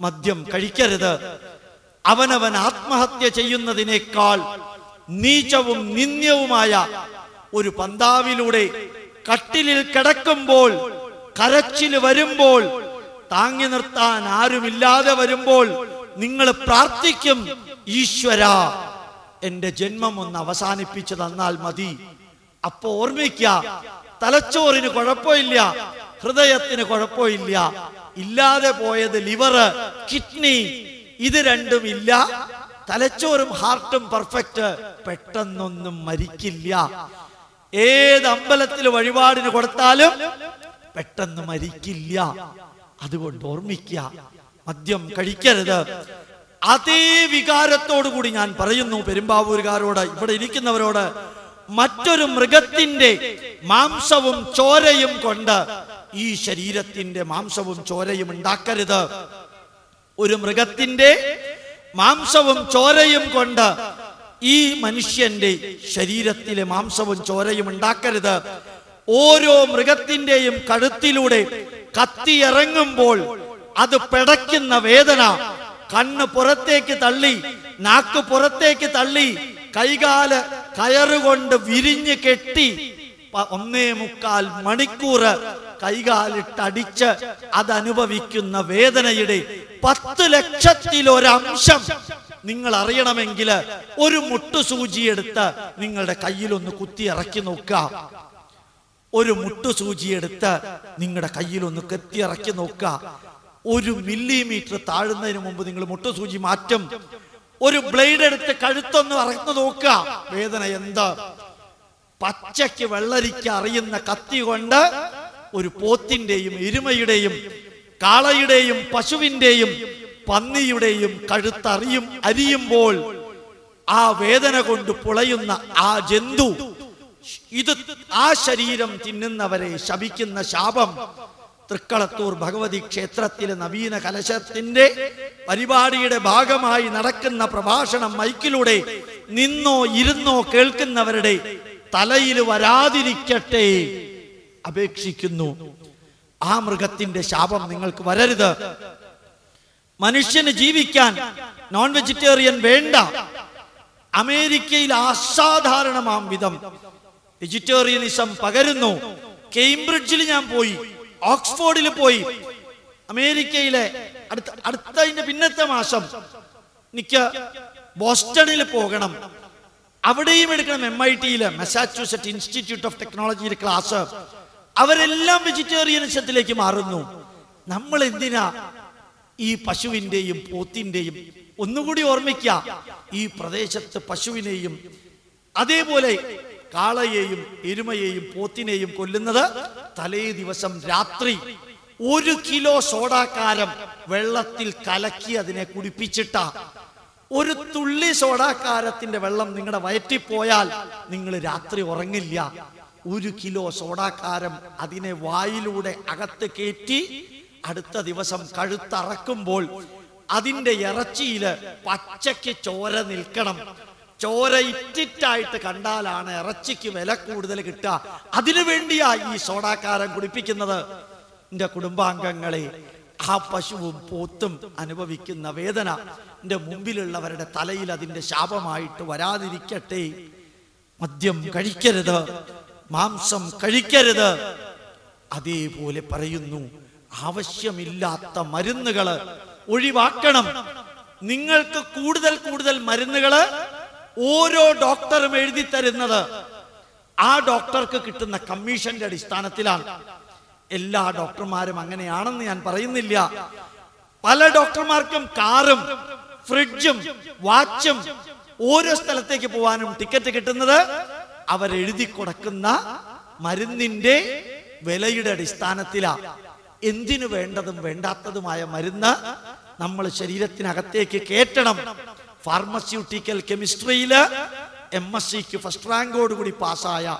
മദ്യം കഴിക്കരുത്. അവനവൻ ആത്മഹത്യ ചെയ്യുന്നതിനേക്കാൾ നീചവും നിന്ദ്യവുമായ ഒരു പന്താവിലൂടെ കട്ടിലിൽ കിടക്കുമ്പോൾ കരച്ചിൽ വരുമ്പോൾ താങ്ങി നിർത്താൻ ആരുമില്ലാതെ വരുമ്പോൾ നിങ്ങൾ പ്രാർത്ഥിക്കും ഈശ്വര എന്റെ ജന്മം ഒന്ന് അവസാനിപ്പിച്ചു തന്നാൽ മതി. അപ്പൊ ഓർമ്മിക്ക തലച്ചോറിന് കുഴപ്പമില്ല ഹൃദയത്തിന് കുഴപ്പമില്ല ഇല്ലാതെ പോയത് ലിവറ് കിഡ്നി ഇത് രണ്ടും ഇല്ല. തലച്ചോറും ഹാർട്ടും പെർഫെക്റ്റ് പെട്ടെന്നൊന്നും മരിക്കില്ല. ഏത് അമ്പലത്തിൽ വഴിപാടിന് കൊടുത്താലും പെട്ടെന്ന് മരിക്കില്ല. അതുകൊണ്ട് ഓർമ്മിക്കുക. മദ്യം കഴിക്കരുത്. അതേ വികാരത്തോടു കൂടി ഞാൻ പറയുന്നു പെരുമ്പാവൂരുകാരോട് ഇവിടെ ഇരിക്കുന്നവരോട്. മറ്റൊരു മൃഗത്തിന്റെ മാംസവും ചോരയും കൊണ്ട് ഈ ശരീരത്തിന്റെ മാംസവും ചോരയും ഉണ്ടാക്കരുത്. ഒരു മൃഗത്തിന്റെ മാംസവും ചോരയും കൊണ്ട് ഈ മനുഷ്യന്റെ ശരീരത്തിലെ മാംസവും ചോരയും ഉണ്ടാക്കരുത്. ഓരോ മൃഗത്തിന്റെയും കഴുത്തിലൂടെ കത്തിയിറങ്ങുമ്പോൾ അത് പിടയ്ക്കുന്ന വേദന. കണ്ണ് പുറത്തേക്ക് തള്ളി നാക്ക് പുറത്തേക്ക് തള്ളി കൈകാൽ കയറുകൊണ്ട് വിരിഞ്ഞ് കെട്ടി ഒന്നേ മുക്കാൽ മണിക്കൂർ കൈകാലിട്ടടിച്ച് അതനുഭവിക്കുന്ന വേദനയുടെ പത്ത് ലക്ഷത്തിലൊരംശം. നിങ്ങൾ അറിയണമെങ്കിൽ ഒരു മുട്ടുസൂചി എടുത്ത് നിങ്ങളുടെ കയ്യിലൊന്ന് കുത്തി ഇറക്കി നോക്കുക. ഒരു മുട്ടുസൂചി എടുത്ത് നിങ്ങളുടെ കയ്യിലൊന്ന് കെത്തി ഇറക്കി നോക്കുക. ഒരു മില്ലിമീറ്റർ താഴുന്നതിന് മുമ്പ് നിങ്ങൾ മുട്ടുസൂചി മാറ്റും. ഒരു ബ്ലേഡ് എടുത്ത് കഴുത്തൊന്ന് ഇറക്കി നോക്കുക. വേദന എന്താ? പച്ചയ്ക്ക് വെള്ളരിക്ക അറിയുന്ന കത്തി കൊണ്ട് ഒരു പോത്തിന്റെയും എരുമയുടെയും കാളയുടെയും പശുവിന്റെയും പന്നിയുടെയും കഴുത്തറിയും അരിയുമ്പോൾ ആ വേദന കൊണ്ട് പുളയുന്ന ആ ജന്തു ഇത് ആ ശരീരം തിന്നുന്നവരെ ശപിക്കുന്ന ശാപം തൃക്കളത്തൂർ ഭഗവതി ക്ഷേത്രത്തിലെ നവീന കലശത്തിന്റെ പരിപാടിയുടെ ഭാഗമായി നടക്കുന്ന പ്രഭാഷണം മൈക്കിലൂടെ നിന്നോ ഇരുന്നോ കേൾക്കുന്നവരുടെ തലയിൽ വരാതിരിക്കട്ടെ. അപേക്ഷിക്കുന്നു. ആ മൃഗത്തിന്റെ ശാപം നിങ്ങൾക്ക് വരരുത്. മനുഷ്യന് ജീവിക്കാൻ നോൺ വെജിറ്റേറിയൻ വേണ്ട. അമേരിക്കയിൽ അസാധാരണമാം വിധം വെജിറ്റേറിയനിസം പകരുന്നു. കേംബ്രിഡ്ജിൽ ഞാൻ പോയി ഓക്സ്ഫോർഡിൽ പോയി. അമേരിക്കയിലെ അടുത്ത അടുത്തതിന്റെ പിന്നത്തെ മാസം എനിക്ക് ബോസ്റ്റണിൽ പോകണം. അവിടെയും എടുക്കണം എം ഐ ടിയിലെ മെസാച്യൂസെറ്റ് ഇൻസ്റ്റിറ്റ്യൂട്ട് ഓഫ് ടെക്നോളജിയിലെ ക്ലാസ് അവരെല്ലാം വെജിറ്റേറിയനിസത്തിലേക്ക് മാറുന്നു. നമ്മൾ എന്തിനാ ഈ പശുവിന്റെയും പോത്തിന്റെയും ഒന്നുകൂടി ഓർമ്മിക്ക ഈ പ്രദേശത്ത് പശുവിനെയും അതേപോലെ കാളയെയും എരുമയെയും പോത്തിനെയും കൊല്ലുന്നത് തലേ ദിവസം രാത്രി ഒരു കിലോ സോഡാക്കാരം വെള്ളത്തിൽ കലക്കി അതിനെ കുടിപ്പിച്ചിട്ട. ഒരു തുള്ളി സോഡാക്കാരത്തിന്റെ വെള്ളം നിങ്ങളുടെ വയറ്റിൽ പോയാൽ നിങ്ങൾ രാത്രി ഉറങ്ങില്ല. ഒരു കിലോ സോഡാക്കാരം അതിനെ വായിലൂടെ അകത്ത് കയറ്റി അടുത്ത ദിവസം കഴുത്തറക്കുമ്പോൾ അതിന്റെ ഇറച്ചിയിൽ പച്ചയ്ക്ക് ചോര നിൽക്കണം. ചോര ഇറ്റിറ്റായിട്ട് കണ്ടാലാണ് ഇറച്ചിക്ക് വില കൂടുതൽ കിട്ടുക. അതിനു വേണ്ടിയാ ഈ സോഡാക്കാരം കുടിപ്പിക്കുന്നത്. എന്റെ കുടുംബാംഗങ്ങളെ ആ പശുവും പോത്തും അനുഭവിക്കുന്ന വേദന എന്റെ മുമ്പിലുള്ളവരുടെ തലയിൽ അതിന്റെ ശാപമായിട്ട് വരാതിരിക്കട്ടെ. മദ്യം കഴിക്കരുത്. മാംസം കഴിക്കരുത്. അതേപോലെ പറയുന്നു ആവശ്യമില്ലാത്ത മരുന്നുകൾ ഒഴിവാക്കണം. നിങ്ങൾക്ക് കൂടുതൽ കൂടുതൽ മരുന്നുകൾ ഓരോ ഡോക്ടറും എഴുതി തരുന്നത്. ആ ഡോക്ടർക്ക് കിട്ടുന്ന കമ്മീഷന്റെ അടിസ്ഥാനത്തിലാണ്. എല്ലാ ഡോക്ടർമാരും അങ്ങനെയാണെന്ന് ഞാൻ പറയുന്നില്ല. പല ഡോക്ടർമാർക്കും കാറും ഫ്രിഡ്ജും വാച്ചും ഓരോ സ്ഥലത്തേക്ക് പോവാനും ടിക്കറ്റ് കിട്ടുന്നത് അവരെഴുതി കൊടുക്കുന്ന മരുന്നിന്റെ വിലയുടെ അടിസ്ഥാനത്തിലാ. എന്തിനു വേണ്ടതും വേണ്ടാത്തതുമായ മരുന്ന് നമ്മൾ ശരീരത്തിനകത്തേക്ക് കയറ്റണം. ഫാർമസ്യൂട്ടിക്കൽ കെമിസ്ട്രിയിൽ എം എസ് സിക്ക് ഫസ്റ്റ് റാങ്കോട് കൂടി പാസ്സായ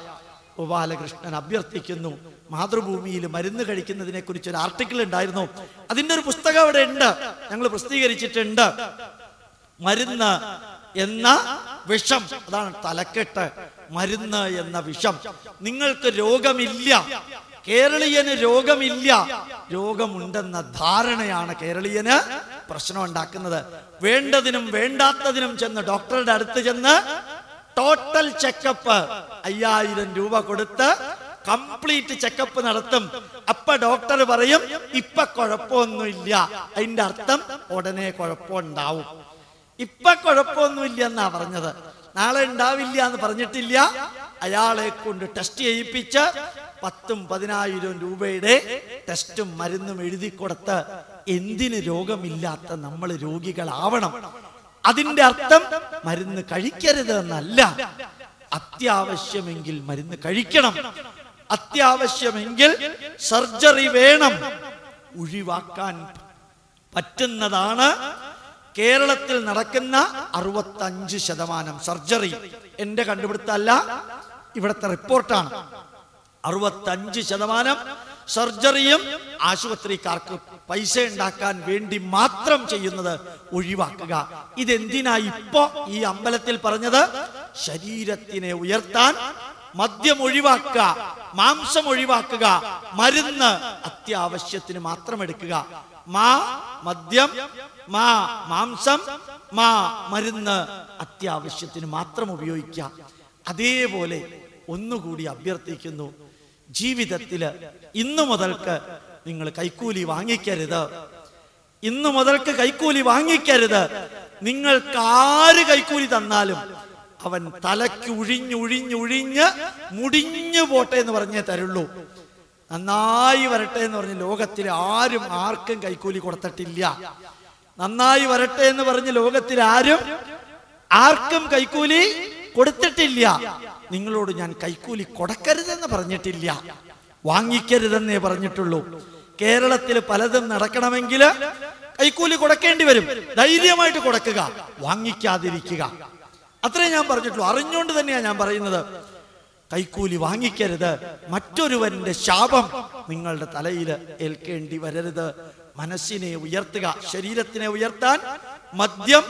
ഗോപാലകൃഷ്ണൻ അഭ്യർത്ഥിക്കുന്നു. മാതൃഭൂമിയിൽ മരുന്ന് കഴിക്കുന്നതിനെ കുറിച്ച് ഒരു ആർട്ടിക്കിൾ ഉണ്ടായിരുന്നു. അതിന്റെ ഒരു പുസ്തകം അവിടെ ഉണ്ട്. ഞങ്ങൾ പ്രസിദ്ധീകരിച്ചിട്ടുണ്ട്. മരുന്ന് എന്ന വിഷം. അതാണ് തലക്കെട്ട്. മരുന്ന് എന്ന വിഷം. നിങ്ങൾക്ക് രോഗമില്ല. കേരളീയന് രോഗമില്ല. രോഗമുണ്ടെന്ന ധാരണയാണ് കേരളീയന് പ്രശ്നം ഉണ്ടാക്കുന്നത് വേണ്ടതിനും വേണ്ടാത്തതിനും ചെന്ന് ഡോക്ടറുടെ അടുത്ത് ചെന്ന് ടോട്ടൽ ചെക്കപ്പ് അയ്യായിരം രൂപ കൊടുത്ത് കംപ്ലീറ്റ് ചെക്കപ്പ് നടത്തും. അപ്പൊ ഡോക്ടർ പറയും ഇപ്പൊ കുഴപ്പമൊന്നുമില്ല. അതിന്റെ അർത്ഥം ഉടനെ കുഴപ്പമുണ്ടാവും. ഇപ്പൊ കുഴപ്പമൊന്നുമില്ല എന്നാ പറഞ്ഞത്. നാളെ ഉണ്ടാവില്ല എന്ന് പറഞ്ഞിട്ടില്ല. അയാളെ കൊണ്ട് ടെസ്റ്റ് ചെയ്യിപ്പിച്ച് പത്തും പതിനായിരം രൂപയുടെ ടെസ്റ്റും മരുന്നും എഴുതി കൊടുത്ത് എന്തിന് രോഗമില്ലാത്ത നമ്മൾ രോഗികളാവണം? അതിന്റെ അർത്ഥം മരുന്ന് കഴിക്കരുത് എന്നല്ല. അത്യാവശ്യമെങ്കിൽ മരുന്ന് കഴിക്കണം. അത്യാവശ്യമെങ്കിൽ സർജറി വേണം. ഒഴിവാക്കാൻ പറ്റുന്നതാണ് കേരളത്തിൽ നടക്കുന്ന അറുപത്തഞ്ച് ശതമാനം സർജറി എന്റെ കണ്ടുപിടുത്തല്ല ഇവിടുത്തെ റിപ്പോർട്ടാണ്. അറുപത്തഞ്ച് ശതമാനം സർജറിയും ആശുപത്രിക്കാർക്ക് പൈസ ഉണ്ടാക്കാൻ വേണ്ടി മാത്രം ചെയ്യുന്നത് ഒഴിവാക്കുക. ഇതെന്തിനാ ഇപ്പോ ഈ അമ്പലത്തിൽ പറഞ്ഞത്? ശരീരത്തിനെ ഉയർത്താൻ മദ്യം ഒഴിവാക്കുക മാംസം ഒഴിവാക്കുക മരുന്ന് അത്യാവശ്യത്തിന് മാത്രം എടുക്കുക. മാ മദ്യം മാ മാംസം മാ മരുന്ന് അത്യാവശ്യത്തിന് മാത്രം ഉപയോഗിക്കാം അതേപോലെ ഒന്നുകൂടി അഭ്യർത്ഥിക്കുന്നു. ജീവിതത്തിൽ ഇന്നു മുതൽക്ക് നിങ്ങൾ കൈക്കൂലി വാങ്ങിക്കരുത്. ഇന്നു മുതൽക്ക് കൈക്കൂലി വാങ്ങിക്കരുത്. നിങ്ങൾക്ക് ആര് കൈക്കൂലി തന്നാലും അവൻ തലയ്ക്ക് ഉഴിഞ്ഞുഴിഞ്ഞുഴിഞ്ഞ് മുടിഞ്ഞു പോട്ടെ എന്ന് പറഞ്ഞേ തരുള്ളൂ. നന്നായി വരട്ടെ എന്ന് പറഞ്ഞ് ലോകത്തിൽ ആരും ആർക്കും കൈക്കൂലി കൊടുത്തിട്ടില്ല. നന്നായി വരട്ടെ എന്ന് പറഞ്ഞ് ലോകത്തിൽ ആരും ആർക്കും കൈക്കൂലി കൊടുത്തിട്ടില്ല. നിങ്ങളോട് ഞാൻ കൈക്കൂലി കൊടുക്കരുതെന്ന് പറഞ്ഞിട്ടില്ല. വാങ്ങിക്കരുതെന്നേ പറഞ്ഞിട്ടുള്ളൂ. കേരളത്തിൽ പലതും നടക്കണമെങ്കിൽ കൈക്കൂലി കൊടുക്കേണ്ടി വരും. ധൈര്യമായിട്ട് കൊടുക്കുക. വാങ്ങിക്കാതിരിക്കുക. അത്രേ ഞാൻ പറഞ്ഞിട്ടുള്ളൂ. അറിഞ്ഞുകൊണ്ട് തന്നെയാണ് ഞാൻ പറയുന്നത്. കൈക്കൂലി വാങ്ങിക്കരുത്. മറ്റൊരുവന്റെ ശാപം നിങ്ങളുടെ തലയിൽ ഏൽക്കേണ്ടി വരരുത്. മനസ്സിനെ ഉയർത്തുക ശരീരത്തിനെ ഉയർത്താൻ മദ്യം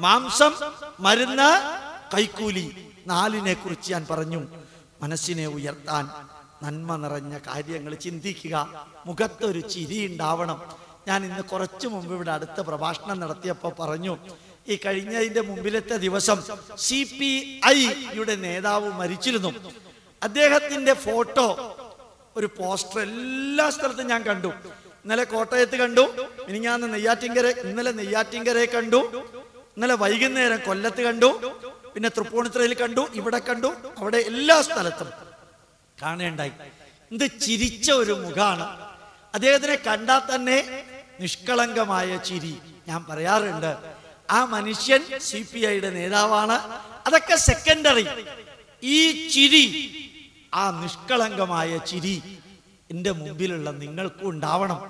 മാംസം മരുന്ന് കൈക്കൂലി നാലിനെ കുറിച്ച് ഞാൻ പറഞ്ഞു. മനസ്സിനെ ഉയർത്താൻ നന്മ നിറഞ്ഞ കാര്യങ്ങൾ ചിന്തിക്കുക. മുഖത്തൊരു ചിരി ഉണ്ടാവണം ഞാൻ ഇന്ന് കുറച്ചു മുമ്പ് ഇവിടെ അടുത്ത പ്രഭാഷണം നടത്തിയപ്പോൾ പറഞ്ഞു ഈ കഴിഞ്ഞതിന്റെ മുമ്പിലത്തെ ദിവസം സി പി ഐയുടെ നേതാവ് മരിച്ചിരുന്നു. അദ്ദേഹത്തിന്റെ ഫോട്ടോ ഒരു പോസ്റ്റർ എല്ലാ സ്ഥലത്തും ഞാൻ കണ്ടു. ഇന്നലെ കോട്ടയത്ത് കണ്ടു മിനിങ്ങാന്ന് നെയ്യാറ്റിങ്കര ഇന്നലെ നെയ്യാറ്റിങ്കരെ കണ്ടു ഇന്നലെ വൈകുന്നേരം കൊല്ലത്ത് കണ്ടു പിന്നെ തൃപ്പൂണിത്തുറയിൽ കണ്ടു ഇവിടെ കണ്ടു അവിടെ എല്ലാ സ്ഥലത്തും കാണേണ്ടായി. ഇത് ചിരിച്ച ഒരു മുഖാണ്. അദ്ദേഹത്തിനെ കണ്ടാൽ തന്നെ നിഷ്കളങ്കമായ ചിരി ഞാൻ പറയാറുണ്ട്. ആ മനുഷ്യൻ സി പി ഐയുടെ നേതാവാണ്. അതൊക്കെ സെക്കൻഡറി ഈ ചിരി ആ നിഷ്കളങ്കമായ ചിരി എന്റെ മുമ്പിലുള്ള നിങ്ങൾക്കും ഉണ്ടാവണം.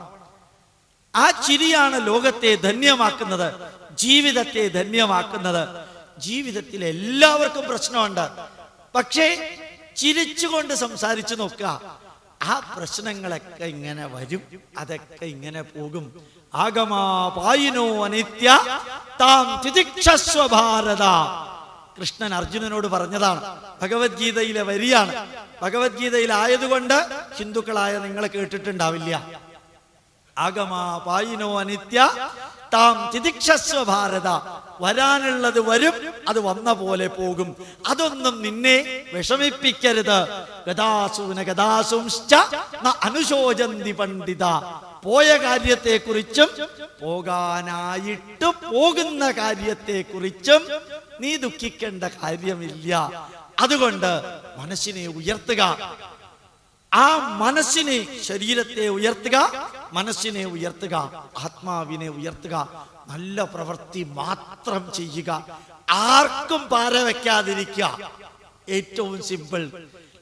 ആ ചിരിയാണ് ലോകത്തെ ധന്യമാക്കുന്നത് ജീവിതത്തെ ധന്യമാക്കുന്നത്. ജീവിതത്തിൽ എല്ലാവർക്കും പ്രശ്നമുണ്ട്. പക്ഷേ ചിരിച്ചുകൊണ്ട് സംസാരിച്ചു നോക്കുക. ആ പ്രശ്നങ്ങളൊക്കെ ഇങ്ങനെ വരും അതൊക്കെ ഇങ്ങനെ പോകും. ആഗമാ പായിനോ അനിത്യ താം തിതിക്ഷസ്വ ഭാരത. കൃഷ്ണൻ അർജുനനോട് പറഞ്ഞതാണ് ഭഗവത്ഗീതയിലെ വരിയാണ്. ഭഗവത്ഗീതയിലായതുകൊണ്ട് ഹിന്ദുക്കളായ നിങ്ങളെ കേട്ടിട്ടുണ്ടാവില്ല. ആഗമാപായിനോ അനിത്യ താം തിദിക്ഷസ്വ ഭാരത. വരാനുള്ളത് വരും അത് വന്ന പോലെ പോകും. അതൊന്നും നിന്നെ വിഷമിപ്പിക്കരുത്. ഗതാസൂന ന അനുശോചന്തി പണ്ഡിത. പോയ കാര്യത്തെക്കുറിച്ചും പോകാനായിട്ട് പോകുന്ന കാര്യത്തെക്കുറിച്ചും നീ ദുഃഖിക്കേണ്ട കാര്യമില്ല. അതുകൊണ്ട് മനസ്സിനെ ഉയർത്തുക. ആ മനസ്സിനെ ശരീരത്തെ ഉയർത്തുക. മനസ്സിനെ ഉയർത്തുക ആത്മാവിനെ ഉയർത്തുക നല്ല പ്രവൃത്തി മാത്രം ചെയ്യുക. ആർക്കും പാര വയ്ക്കാതിരിക്കുക. ഏറ്റവും സിമ്പിൾ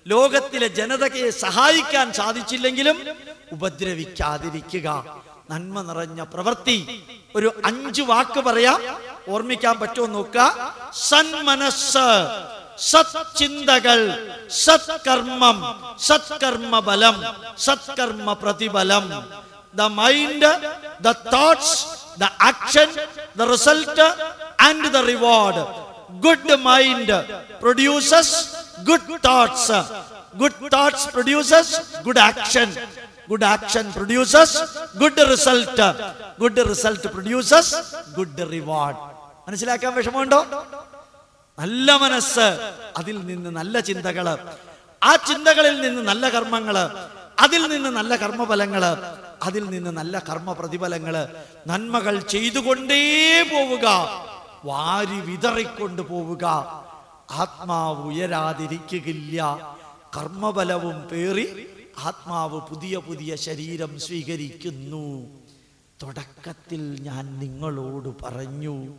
ലോകത്തിലെ ജനതയെ സഹായിക്കാൻ സാധിച്ചില്ലെങ്കിലും ഉപദ്രവിക്കാതിരിക്കുക. നന്മ നിറഞ്ഞ പ്രവൃത്തി. ഒരു അഞ്ചു വാക്ക് പറയാം. ഓർമ്മിക്കാൻ പറ്റുമോ നോക്കുക. സന്മനസ് സത്ചിന്തകൾ സത്കർമ്മം സത്കർമ്മ ബലം സത്കർമ്മ പ്രതിഫലം. The mind the thoughts the action the result and the reward good mind produces good thoughts good thoughts produces good action good action produces good result good result produces good reward മനസ്സിലാക്കാൻ വിഷമമുണ്ടോ? നല്ല മനസ്സ്. അതിൽ നിന്ന് നല്ല ചിന്തകൾ. ആ ചിന്തകളിൽ നിന്ന് നല്ല കർമ്മങ്ങൾ. അതിൽ നിന്ന് നല്ല കർമ്മഫലങ്ങൾ. അതിൽ നിന്ന് നല്ല കർമ്മ പ്രതിഫലങ്ങൾ നന്മകൾ ചെയ്തുകൊണ്ടേ പോവുക. വാരി വിതറിക്കൊണ്ട് പോവുക. ആത്മാവ് ഉയരാതിരിക്കുകയില്ല. കർമ്മബലവും പേറി ആത്മാവ് പുതിയ പുതിയ ശരീരം സ്വീകരിക്കുന്നു. തുടക്കത്തിൽ ഞാൻ നിങ്ങളോട് പറഞ്ഞു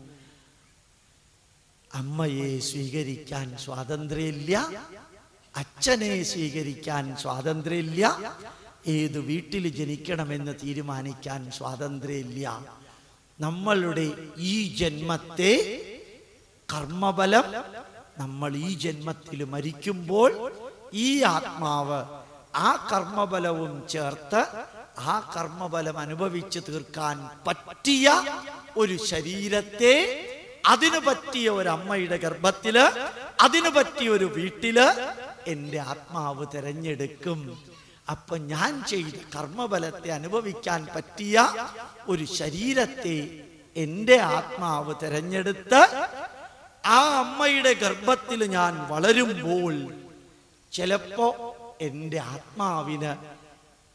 അമ്മയെ സ്വീകരിക്കാൻ സ്വാതന്ത്ര്യമില്ല അച്ഛനെ സ്വീകരിക്കാൻ സ്വാതന്ത്ര്യമില്ല ഏത് വീട്ടിൽ ജനിക്കണമെന്ന് തീരുമാനിക്കാൻ സ്വാതന്ത്ര്യമില്ല. നമ്മളുടെ ഈ ജന്മത്തെ കർമ്മബലം നമ്മൾ ഈ ജന്മത്തിൽ മരിക്കുമ്പോൾ ഈ ആത്മാവ് ആ കർമ്മബലവും ചേർത്ത് ആ കർമ്മബലം അനുഭവിച്ച് തീർക്കാൻ പറ്റിയ ഒരു ശരീരത്തെ അതിനു പറ്റിയ ഒരു അമ്മയുടെ ഗർഭത്തിൽ അതിനു പറ്റിയ ഒരു വീട്ടിൽ എന്റെ ആത്മാവ് തിരഞ്ഞെടുക്കും. അപ്പൊ ഞാൻ ചെയ്ത കർമ്മബലത്തെ അനുഭവിക്കാൻ പറ്റിയ ഒരു ശരീരത്തെ എന്റെ ആത്മാവ് തിരഞ്ഞെടുത്ത് ആ അമ്മയുടെ ഗർഭത്തിൽ ഞാൻ വളരുമ്പോൾ ചിലപ്പോ എന്റെ ആത്മാവിന്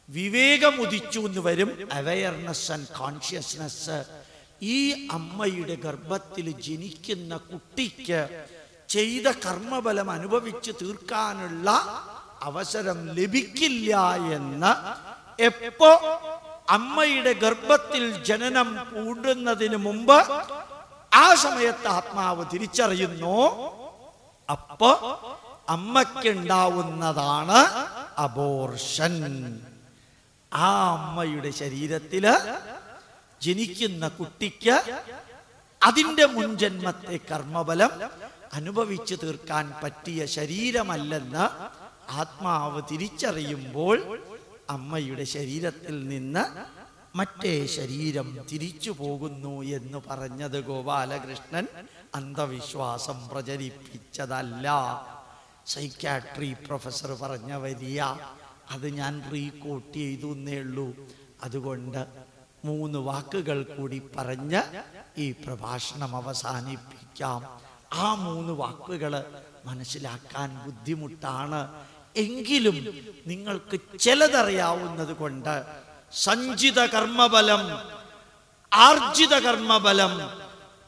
വിവേകം ഉദിച്ചു എന്ന് വരും അവയർനെസ് ആൻഡ് കോൺഷ്യസ്നെസ് ഈ അമ്മയുടെ ഗർഭത്തിൽ ജനിക്കുന്ന കുട്ടിക്ക് ചെയ്ത കർമ്മബലം അനുഭവിച്ചു തീർക്കാനുള്ള അവസരം ലഭിക്കില്ല എന്ന് എപ്പോ അമ്മയുടെ ഗർഭത്തിൽ ജനനം കൂടുന്നതിന് മുമ്പ് ആ സമയത്ത് ആത്മാവ് തിരിച്ചറിയുന്നു. അപ്പോ അമ്മയ്ക്കുണ്ടാവുന്നതാണ് അബോർഷൻ ആ അമ്മയുടെ ശരീരത്തിൽ ജനിക്കുന്ന കുട്ടിക്ക് അതിന്റെ മുൻജന്മത്തെ കർമ്മബലം അനുഭവിച്ചു തീർക്കാൻ പറ്റിയ ശരീരമല്ലെന്ന് ആത്മാവ് തിരിച്ചറിയുമ്പോൾ അമ്മയുടെ ശരീരത്തിൽ നിന്ന് മറ്റേ ശരീരം തിരിച്ചു പോകുന്നു എന്ന് പറഞ്ഞത് ഗോപാലകൃഷ്ണൻ അന്ധവിശ്വാസം പ്രചരിപ്പിച്ചതല്ല. സൈക്കാട്രി പ്രൊഫസർ പറഞ്ഞ വരിയ അത് ഞാൻ റീകോട്ട് ചെയ്തു എന്നേ ഉള്ളൂ. അതുകൊണ്ട് മൂന്ന് വാക്കുകൾ കൂടി പറഞ്ഞ് ഈ പ്രഭാഷണം അവസാനിപ്പിക്കാം. ആ മൂന്ന് വാക്കുകൾ മനസ്സിലാക്കാൻ ബുദ്ധിമുട്ടാണ്. എങ്കിലും നിങ്ങൾക്ക് ചിലതറിയാവുന്നത് കൊണ്ട് സഞ്ചിത കർമ്മബലം ആർജിത കർമ്മബലം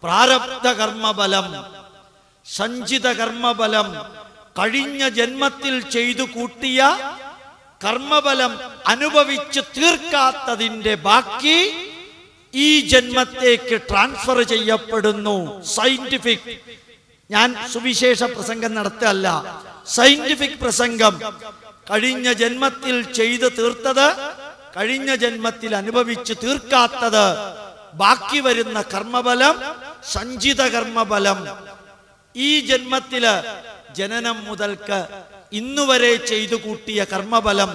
പ്രാരബ്ധ കർമ്മബലം സഞ്ചിത കർമ്മബലം കഴിഞ്ഞ ജന്മത്തിൽ ചെയ്തു കൂട്ടിയ കർമ്മബലം അനുഭവിച്ച് തീർക്കാത്തതിന്റെ ബാക്കി ഈ ജന്മത്തേക്ക് ട്രാൻസ്ഫർ ചെയ്യപ്പെടുന്നു. സയന്റിഫിക് ഞാൻ സുവിശേഷ പ്രസംഗം നടത്തല്ല സയന്റിഫിക് പ്രസംഗം. കഴിഞ്ഞ ജന്മത്തിൽ ചെയ്തു തീർത്തത് കഴിഞ്ഞ ജന്മത്തിൽ അനുഭവിച്ച് തീർക്കാത്തത്. ബാക്കി വരുന്ന കർമ്മബലം സഞ്ചിത കർമ്മബലം. ഈ ജന്മത്തിൽ ജനനം മുതൽക്ക് ഇന്നുവരെ ചെയ്തു കൂട്ടിയ കർമ്മബലം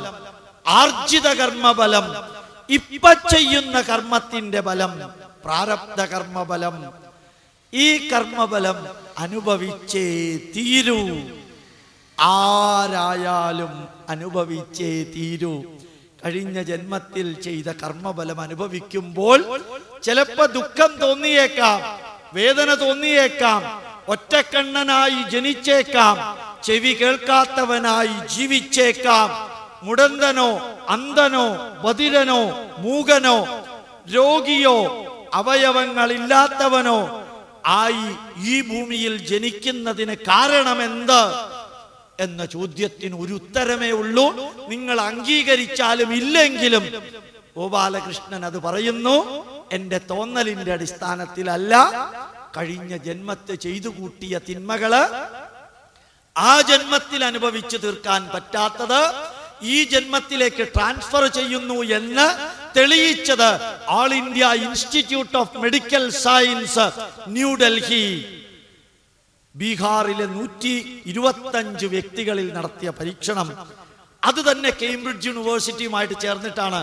ആർജിത കർമ്മബലം ഇപ്പ ചെയ്യുന്ന കർമ്മത്തിന്റെ ബലം പ്രാരബ്ധ കർമ്മബലം. ഈ കർമ്മബലം അനുഭവിച്ചേ തീരൂ. ആരായാലും അനുഭവിച്ചേ തീരൂ. കഴിഞ്ഞ ജന്മത്തിൽ ചെയ്ത കർമ്മബലം അനുഭവിക്കുമ്പോൾ ചിലപ്പോ ദുഃഖം തോന്നിയേക്കാം വേദന തോന്നിയേക്കാം ഒറ്റക്കണ്ണനായി ജനിച്ചേക്കാം ചെവി കേൾക്കാത്തവനായി ജീവിച്ചേക്കാം. മുടന്തനോ അന്ധനോ ബധിരനോ മൂകനോ രോഗിയോ അവയവങ്ങളില്ലാത്തവനോ ആയി ഈ ഭൂമിയിൽ ജനിക്കുന്നതിന് കാരണമെന്ത്? എന്ന ചോദ്യത്തിന് ഒരു ഉത്തരമേ ഉള്ളൂ. നിങ്ങൾ അംഗീകരിച്ചാലും ഇല്ലെങ്കിലും. ഗോപാലകൃഷ്ണൻ അത് പറയുന്നു എന്റെ തോന്നലിന്റെ അടിസ്ഥാനത്തിലല്ല കഴിഞ്ഞ ജന്മത്തെ ചെയ്തു കൂട്ടിയ തിന്മകൾ ആ ജന്മത്തിൽ അനുഭവിച്ചു തീർക്കാൻ പറ്റാത്തത് ഈ ജന്മത്തിലേക്ക് ട്രാൻസ്ഫർ ചെയ്യുന്നു എന്ന് തെളിയിച്ചത് all India institute of medical science New Delhi ബീഹാറിലെ നൂറ്റി ഇരുപത്തഞ്ച് വ്യക്തികളിൽ നടത്തിയ പരീക്ഷണം. അത് തന്നെ കേംബ്രിഡ്ജ് യൂണിവേഴ്സിറ്റിയുമായിട്ട് ചേർന്നിട്ടാണ്.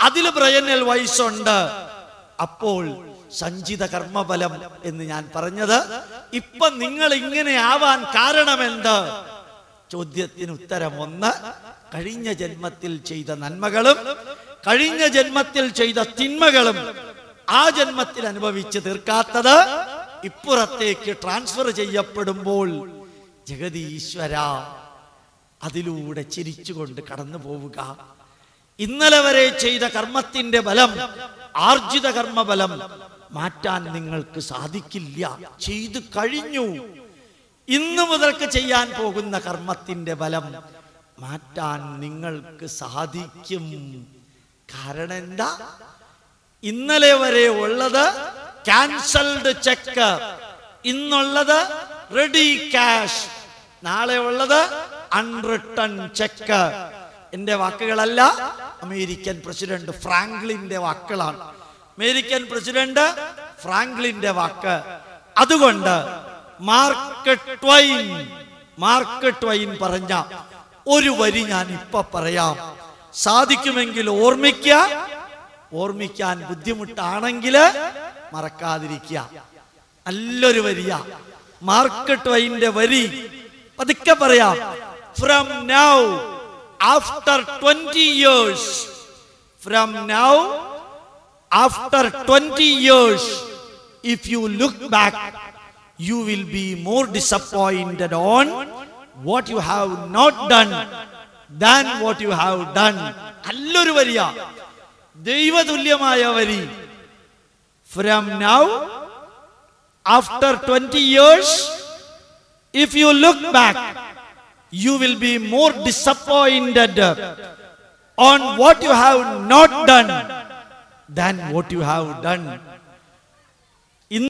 അതിൽ ബ്രയനൽ ഉണ്ട്. അപ്പോൾ സഞ്ചിത കർമ്മബലം എന്ന് ഞാൻ പറഞ്ഞത്. ഇപ്പൊ നിങ്ങൾ ഇങ്ങനെ ആവാൻ കാരണമെന്ത്? ചോദ്യത്തിന് ഉത്തരം ഒന്ന് കഴിഞ്ഞ ജന്മത്തിൽ ചെയ്ത നന്മകളും കഴിഞ്ഞ ജന്മത്തിൽ ചെയ്ത തിന്മകളും ആ ജന്മത്തിൽ അനുഭവിച്ച് തീർക്കാത്തത് ഇപ്പുറത്തേക്ക് ട്രാൻസ്ഫർ ചെയ്യപ്പെടുമ്പോൾ ജഗതീശ്വര അതിലൂടെ ചിരിച്ചുകൊണ്ട് കടന്നു പോവുക. ഇന്നലെ വരെ ചെയ്ത കർമ്മത്തിന്റെ ബലം ആർജിത കർമ്മബലം മാറ്റാൻ നിങ്ങൾക്ക് സാധിക്കില്ല. ചെയ്തു കഴിഞ്ഞു. ഇന്നു മുതൽക്ക് ചെയ്യാൻ പോകുന്ന കർമ്മത്തിന്റെ ബലം മാറ്റാൻ നിങ്ങൾക്ക് സാധിക്കും. കാരണം എന്താ ഇന്നലെ വരെ ഉള്ളത് ക്യാൻസൽഡ് ചെക്ക്. ഇന്നുള്ളത് റെഡി ക്യാഷ്. നാളെ ഉള്ളത് അൺറിട്ടൺ ചെക്ക്. എന്റെ വാക്കുകളല്ല അമേരിക്കൻ പ്രസിഡന്റ് ഫ്രാങ്ക്ലിന്റെ വാക്കുകളാണ്. അമേരിക്കൻ പ്രസിഡന്റ് ഫ്രാങ്ക്ലിന്റെ വാക്ക്. അതുകൊണ്ട് മാർക്ക് ട്വൈൻ മാർക്ക് ട്വൈൻ പറഞ്ഞ ഒരു വരി ഞാൻ ഇപ്പൊ പറയാം. സാധിക്കുമെങ്കിൽ ഓർമ്മിക്കുക ഓർമ്മിക്കാൻ ബുദ്ധിമുട്ടാണെങ്കിൽ മറക്കാതിരിക്കുക നല്ലൊരു വരിയ. മാർക്കറ്റ് വൈന്റെ വരി. പതുക്കെ പറയാം. From now after twenty years from now after twenty years if you look back you will be more disappointed on what you have not done. Than what you have done. നല്ലൊരു വരിയ. ദൈവതുല്യമായ വരി. From now after twenty years if you look back you will be more disappointed on what you have not done than what you have done